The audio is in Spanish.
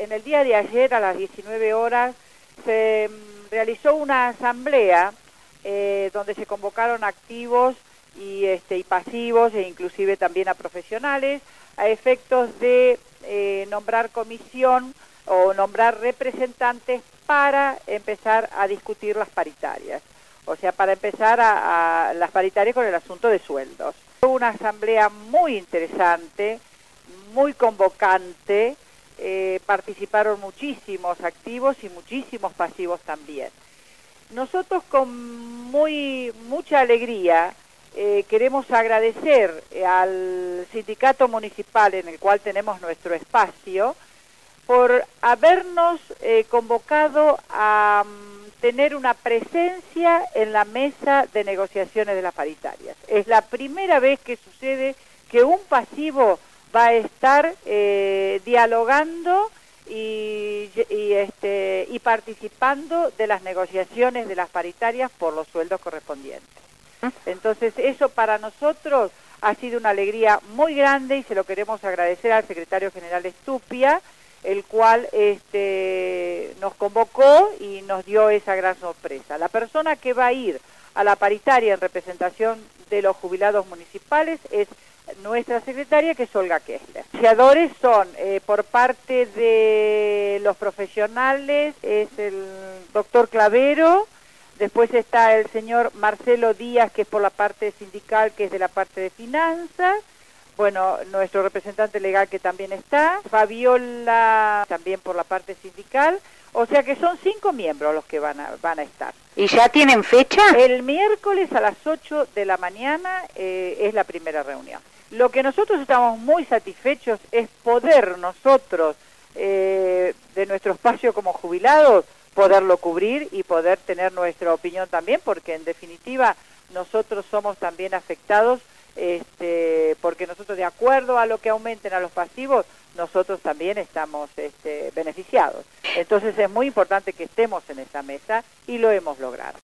en el día de ayer a las 19 horas se mm, realizó una asamblea eh, donde se convocaron activos y, este, y pasivos e inclusive también a profesionales a efectos de eh, nombrar comisión o nombrar representantes para empezar a discutir las paritarias. O sea, para empezar a, las paritarias con el asunto de sueldos. Fue una asamblea muy interesante, muy convocante, eh, participaron muchísimos activos y muchísimos pasivos también. Nosotros con muy mucha alegría eh, queremos agradecer al sindicato municipal en el cual tenemos nuestro espacio por habernos eh, convocado a mm, tener una presencia en la mesa de negociaciones de las paritarias. Es la primera vez que sucede que un pasivo va a estar eh, dialogando y, este, y participando de las negociaciones de las paritarias por los sueldos correspondientes. Entonces, eso para nosotros ha sido una alegría muy grande y se lo queremos agradecer al secretario general Estupia, el cual este, nos convocó y nos dio esa gran sorpresa. La persona que va a ir a la paritaria en representación de los jubilados municipales es nuestra secretaria, que es Olga Kessler. Negociadores son, eh, por parte de los profesionales, es el doctor Clavero, después está el señor Marcelo Díaz, que es por la parte sindical, que es de la parte de finanzas, bueno, nuestro representante legal que también está, Fabiola también por la parte sindical, o sea que son cinco miembros los que van a, van a estar. ¿Y ya tienen fecha? El miércoles a las 8 de la mañana eh, es la primera reunión. Lo que nosotros estamos muy satisfechos es poder nosotros, eh, de nuestro espacio como jubilados, poderlo cubrir y poder tener nuestra opinión también, porque en definitiva nosotros somos también afectados, este, porque nosotros de acuerdo a lo que aumenten a los pasivos, nosotros también estamos este, beneficiados. Entonces es muy importante que estemos en esa mesa y lo hemos logrado.